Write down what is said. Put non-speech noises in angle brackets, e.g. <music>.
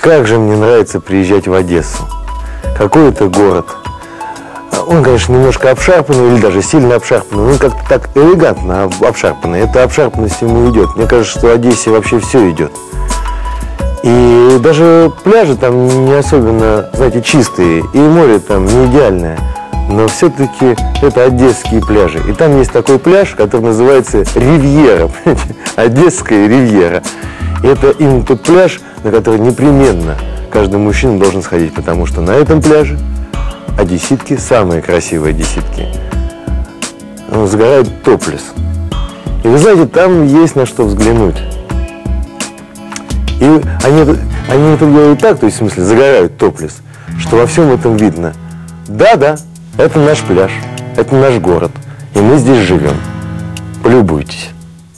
Как же мне нравится приезжать в Одессу. Какой это город. Он, конечно, немножко обшарпанный или даже сильно обшарпанный, ну как-то так элегантно обшарпанный. Эта обшарпанность ему идет. Мне кажется, что в Одессе вообще все идет. И даже пляжи там не особенно, знаете, чистые, и море там не идеальное. Но все-таки это одесские пляжи. И там есть такой пляж, который называется Ривьера? <laughs> Одесская Ривьера. Это именно тот пляж, на который непременно каждый мужчина должен сходить, потому что на этом пляже одесситки, самые красивые одесситки, ну, загорают топлес. И вы знаете, там есть на что взглянуть. И они, они это делают так, то есть в смысле загорают топлес, что во всем этом видно. Да-да, это наш пляж, это наш город, и мы здесь живем. Полюбуйтесь.